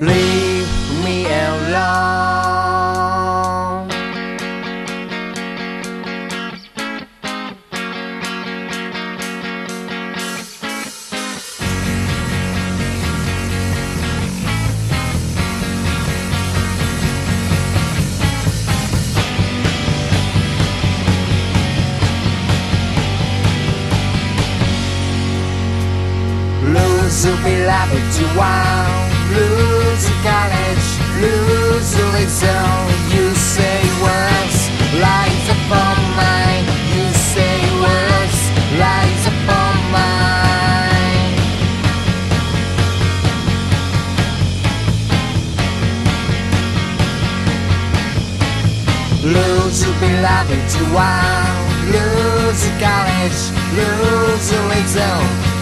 Leave me alone. Lose will be laughing too wild. College. You say words, lies upon mine. You say words, lies upon mine. Lose will be laughing too. Lose in college.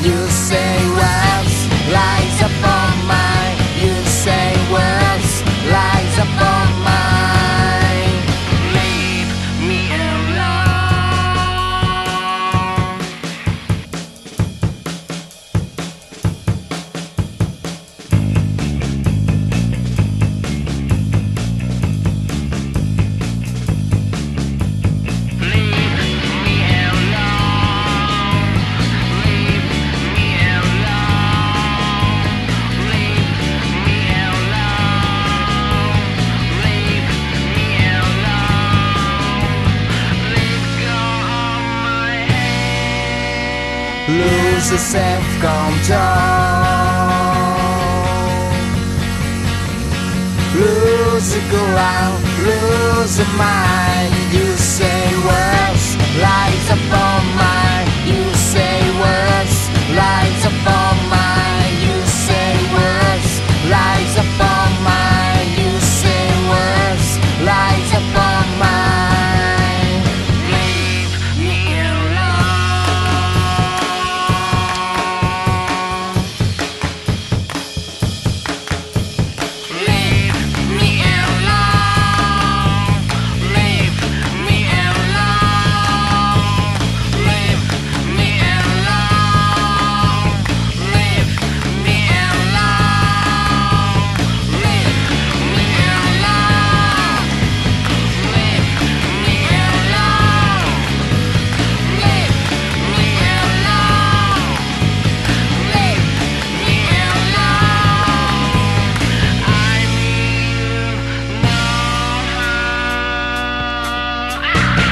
You say words, lies upon mine. Lose the self-control Lose the ground, lose the mind Bye.